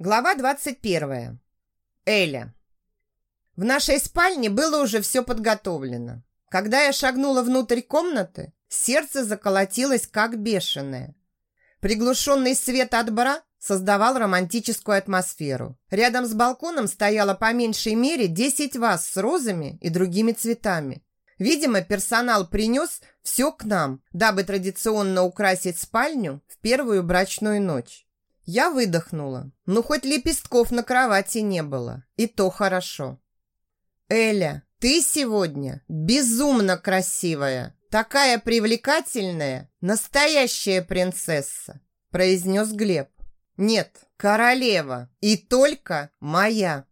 Глава 21. Эля. В нашей спальне было уже все подготовлено. Когда я шагнула внутрь комнаты, сердце заколотилось как бешеное. Приглушенный свет от бра создавал романтическую атмосферу. Рядом с балконом стояло по меньшей мере 10 ваз с розами и другими цветами. Видимо, персонал принес все к нам, дабы традиционно украсить спальню в первую брачную ночь. Я выдохнула. Ну, хоть лепестков на кровати не было. И то хорошо. Эля, ты сегодня безумно красивая. Такая привлекательная, настоящая принцесса, произнес Глеб. Нет, королева. И только моя.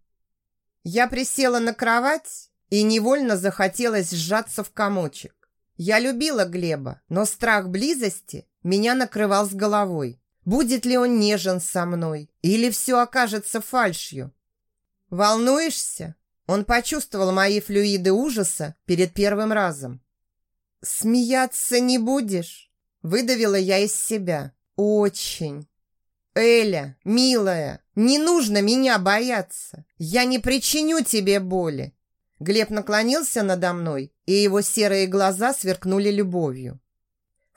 Я присела на кровать и невольно захотелось сжаться в комочек. Я любила Глеба, но страх близости меня накрывал с головой. Будет ли он нежен со мной? Или все окажется фальшью? Волнуешься? Он почувствовал мои флюиды ужаса перед первым разом. «Смеяться не будешь?» Выдавила я из себя. «Очень». «Эля, милая, не нужно меня бояться. Я не причиню тебе боли». Глеб наклонился надо мной, и его серые глаза сверкнули любовью.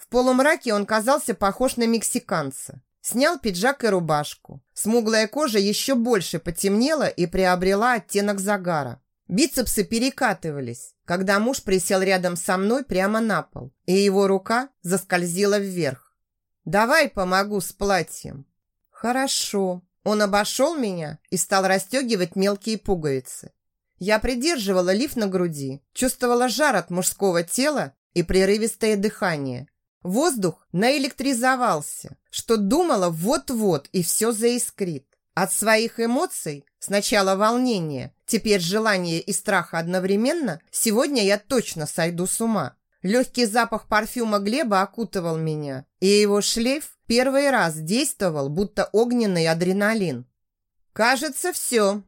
Полумраке он казался похож на мексиканца. Снял пиджак и рубашку. Смуглая кожа еще больше потемнела и приобрела оттенок загара. Бицепсы перекатывались, когда муж присел рядом со мной прямо на пол, и его рука заскользила вверх. «Давай помогу с платьем». «Хорошо». Он обошел меня и стал расстегивать мелкие пуговицы. Я придерживала лиф на груди, чувствовала жар от мужского тела и прерывистое дыхание. Воздух наэлектризовался, что думала вот-вот и все заискрит. От своих эмоций, сначала волнение, теперь желание и страх одновременно, сегодня я точно сойду с ума. Легкий запах парфюма Глеба окутывал меня, и его шлейф первый раз действовал, будто огненный адреналин. «Кажется, все.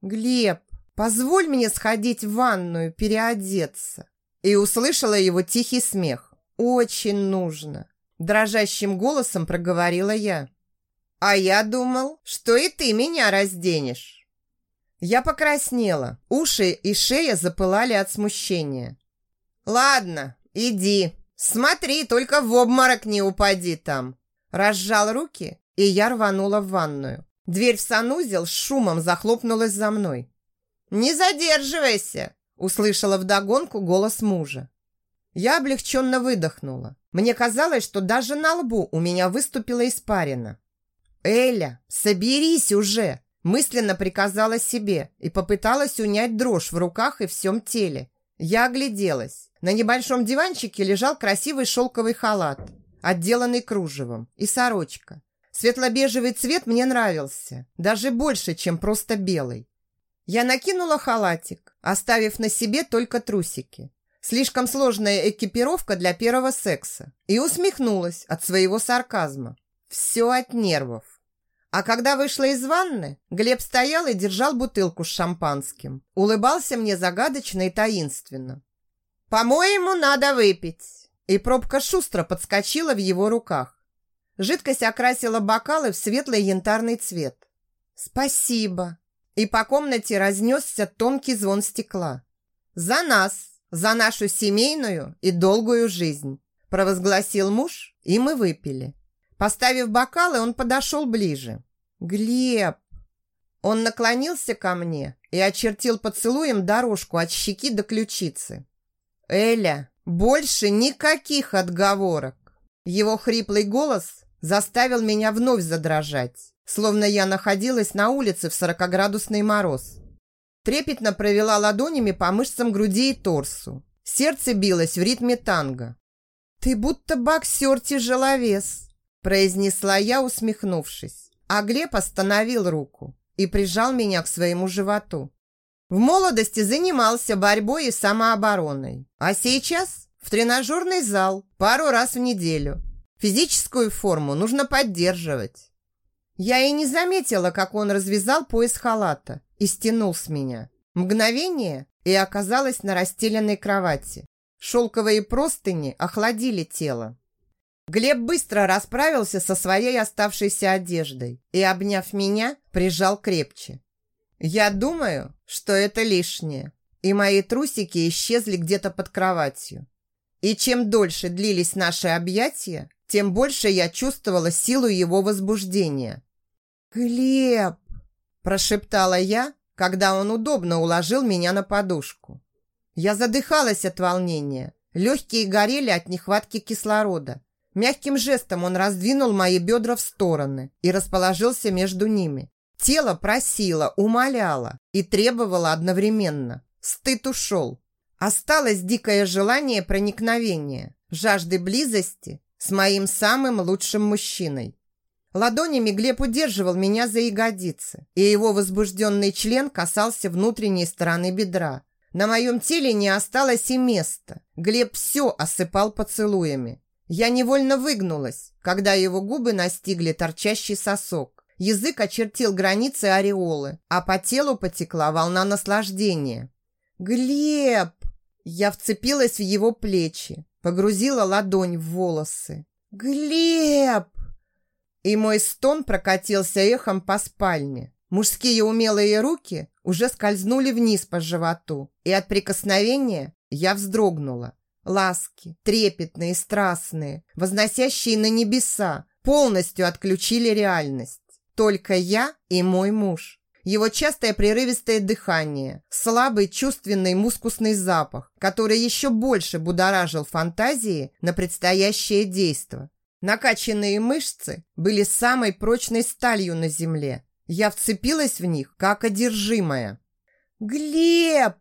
Глеб, позволь мне сходить в ванную, переодеться». И услышала его тихий смех. «Очень нужно», – дрожащим голосом проговорила я. «А я думал, что и ты меня разденешь». Я покраснела, уши и шея запылали от смущения. «Ладно, иди, смотри, только в обморок не упади там». Разжал руки, и я рванула в ванную. Дверь в санузел с шумом захлопнулась за мной. «Не задерживайся!» услышала вдогонку голос мужа. Я облегченно выдохнула. Мне казалось, что даже на лбу у меня выступила испарина. «Эля, соберись уже!» Мысленно приказала себе и попыталась унять дрожь в руках и всем теле. Я огляделась. На небольшом диванчике лежал красивый шелковый халат, отделанный кружевом, и сорочка. Светло-бежевый цвет мне нравился, даже больше, чем просто белый. Я накинула халатик, оставив на себе только трусики. Слишком сложная экипировка для первого секса. И усмехнулась от своего сарказма. Все от нервов. А когда вышла из ванны, Глеб стоял и держал бутылку с шампанским. Улыбался мне загадочно и таинственно. «По-моему, надо выпить». И пробка шустро подскочила в его руках. Жидкость окрасила бокалы в светлый янтарный цвет. «Спасибо». И по комнате разнесся тонкий звон стекла. «За нас!» За нашу семейную и долгую жизнь», провозгласил муж, и мы выпили. Поставив бокалы, он подошел ближе. «Глеб!» Он наклонился ко мне и очертил поцелуем дорожку от щеки до ключицы. «Эля, больше никаких отговорок!» Его хриплый голос заставил меня вновь задрожать, словно я находилась на улице в сорокоградусный мороз. Трепетно провела ладонями по мышцам груди и торсу. Сердце билось в ритме танго. «Ты будто боксер-тяжеловес», произнесла я, усмехнувшись. А Глеб остановил руку и прижал меня к своему животу. В молодости занимался борьбой и самообороной, а сейчас в тренажерный зал пару раз в неделю. Физическую форму нужно поддерживать. Я и не заметила, как он развязал пояс халата и стянул с меня. Мгновение, и оказалась на расстеленной кровати. Шелковые простыни охладили тело. Глеб быстро расправился со своей оставшейся одеждой и, обняв меня, прижал крепче. Я думаю, что это лишнее, и мои трусики исчезли где-то под кроватью. И чем дольше длились наши объятия, тем больше я чувствовала силу его возбуждения. «Глеб!» – прошептала я, когда он удобно уложил меня на подушку. Я задыхалась от волнения, легкие горели от нехватки кислорода. Мягким жестом он раздвинул мои бедра в стороны и расположился между ними. Тело просило, умоляло и требовало одновременно. Стыд ушел. Осталось дикое желание проникновения, жажды близости с моим самым лучшим мужчиной. Ладонями Глеб удерживал меня за ягодицы, и его возбужденный член касался внутренней стороны бедра. На моем теле не осталось и места. Глеб все осыпал поцелуями. Я невольно выгнулась, когда его губы настигли торчащий сосок. Язык очертил границы ореолы, а по телу потекла волна наслаждения. «Глеб!» Я вцепилась в его плечи, погрузила ладонь в волосы. «Глеб!» И мой стон прокатился эхом по спальне. Мужские умелые руки уже скользнули вниз по животу, и от прикосновения я вздрогнула. Ласки, трепетные, страстные, возносящие на небеса, полностью отключили реальность. Только я и мой муж. Его частое прерывистое дыхание, слабый чувственный мускусный запах, который еще больше будоражил фантазии на предстоящее действо. Накачанные мышцы были самой прочной сталью на земле. Я вцепилась в них, как одержимая. «Глеб!»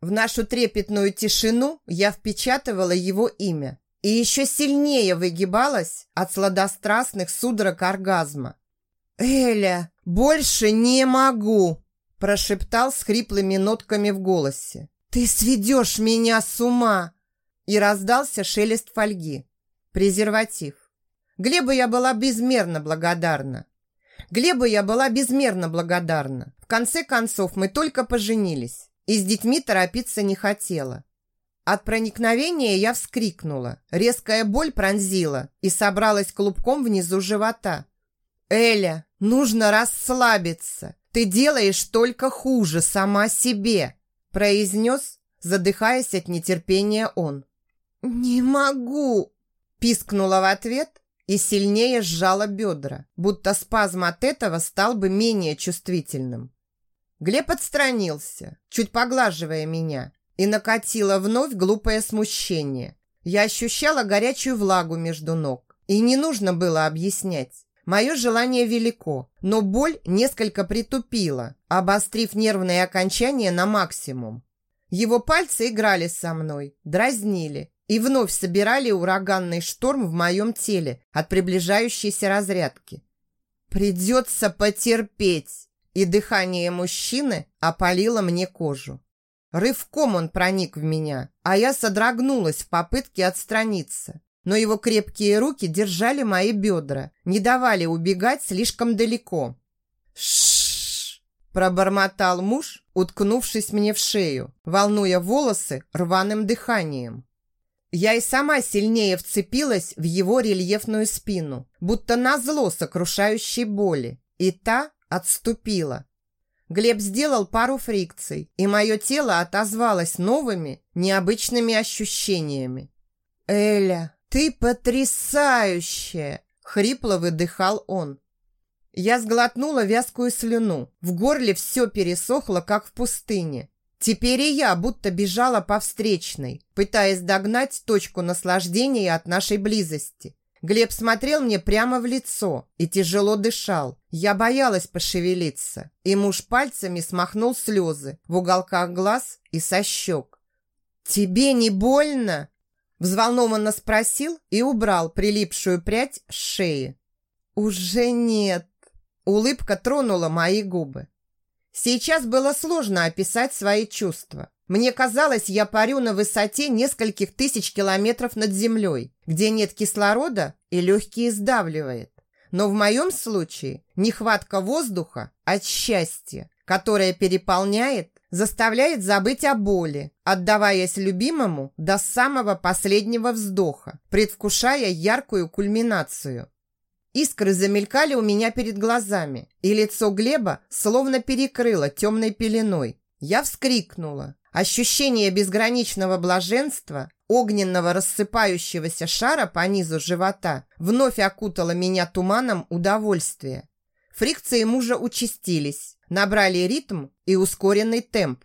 В нашу трепетную тишину я впечатывала его имя и еще сильнее выгибалась от сладострастных судорог оргазма. «Эля, больше не могу!» прошептал с хриплыми нотками в голосе. «Ты сведешь меня с ума!» И раздался шелест фольги. Презерватив. Глебу я была безмерно благодарна. Глебу я была безмерно благодарна. В конце концов, мы только поженились, и с детьми торопиться не хотела. От проникновения я вскрикнула. Резкая боль пронзила и собралась клубком внизу живота. «Эля, нужно расслабиться. Ты делаешь только хуже сама себе», произнес, задыхаясь от нетерпения он. «Не могу!» пискнула в ответ и сильнее сжала бедра, будто спазм от этого стал бы менее чувствительным. Глеб отстранился, чуть поглаживая меня, и накатило вновь глупое смущение. Я ощущала горячую влагу между ног, и не нужно было объяснять. Мое желание велико, но боль несколько притупила, обострив нервные окончания на максимум. Его пальцы играли со мной, дразнили, и вновь собирали ураганный шторм в моем теле от приближающейся разрядки. Придется потерпеть, и дыхание мужчины опалило мне кожу. Рывком он проник в меня, а я содрогнулась в попытке отстраниться. Но его крепкие руки держали мои бедра, не давали убегать слишком далеко. Шш! пробормотал муж, уткнувшись мне в шею, волнуя волосы рваным дыханием. Я и сама сильнее вцепилась в его рельефную спину, будто назло сокрушающей боли, и та отступила. Глеб сделал пару фрикций, и мое тело отозвалось новыми, необычными ощущениями. «Эля, ты потрясающая!» — хрипло выдыхал он. Я сглотнула вязкую слюну. В горле все пересохло, как в пустыне. Теперь и я будто бежала по встречной, пытаясь догнать точку наслаждения от нашей близости. Глеб смотрел мне прямо в лицо и тяжело дышал. Я боялась пошевелиться, и муж пальцами смахнул слезы в уголках глаз и со щек. «Тебе не больно?» Взволнованно спросил и убрал прилипшую прядь с шеи. «Уже нет». Улыбка тронула мои губы. Сейчас было сложно описать свои чувства. Мне казалось, я парю на высоте нескольких тысяч километров над землей, где нет кислорода и легкие сдавливает. Но в моем случае нехватка воздуха от счастья, которое переполняет, заставляет забыть о боли, отдаваясь любимому до самого последнего вздоха, предвкушая яркую кульминацию. Искры замелькали у меня перед глазами, и лицо Глеба словно перекрыло темной пеленой. Я вскрикнула. Ощущение безграничного блаженства, огненного рассыпающегося шара по низу живота вновь окутало меня туманом удовольствия. Фрикции мужа участились, набрали ритм и ускоренный темп.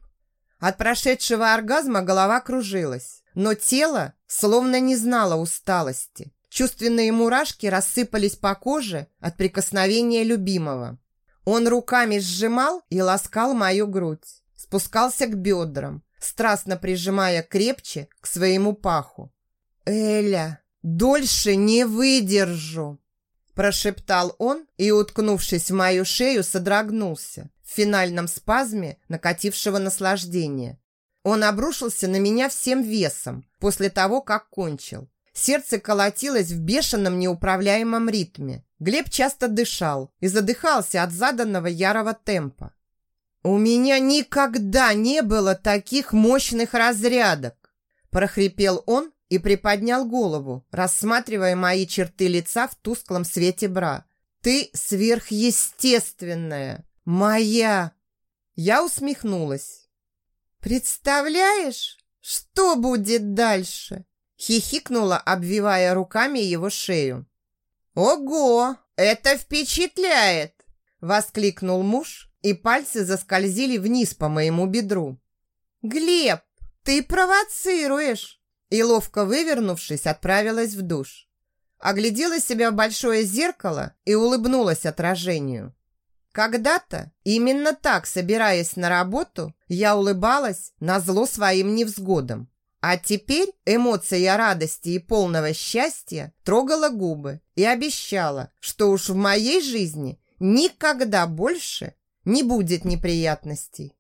От прошедшего оргазма голова кружилась, но тело словно не знало усталости. Чувственные мурашки рассыпались по коже от прикосновения любимого. Он руками сжимал и ласкал мою грудь, спускался к бедрам, страстно прижимая крепче к своему паху. «Эля, дольше не выдержу!» Прошептал он и, уткнувшись в мою шею, содрогнулся в финальном спазме накатившего наслаждения. Он обрушился на меня всем весом после того, как кончил. Сердце колотилось в бешеном неуправляемом ритме. Глеб часто дышал и задыхался от заданного ярого темпа. «У меня никогда не было таких мощных разрядок!» прохрипел он и приподнял голову, рассматривая мои черты лица в тусклом свете бра. «Ты сверхъестественная! Моя!» Я усмехнулась. «Представляешь, что будет дальше?» Хихикнула, обвивая руками его шею. «Ого! Это впечатляет!» Воскликнул муж, и пальцы заскользили вниз по моему бедру. «Глеб, ты провоцируешь!» и, ловко вывернувшись, отправилась в душ. Оглядела себя в большое зеркало и улыбнулась отражению. Когда-то, именно так, собираясь на работу, я улыбалась на зло своим невзгодам. А теперь эмоция радости и полного счастья трогала губы и обещала, что уж в моей жизни никогда больше не будет неприятностей.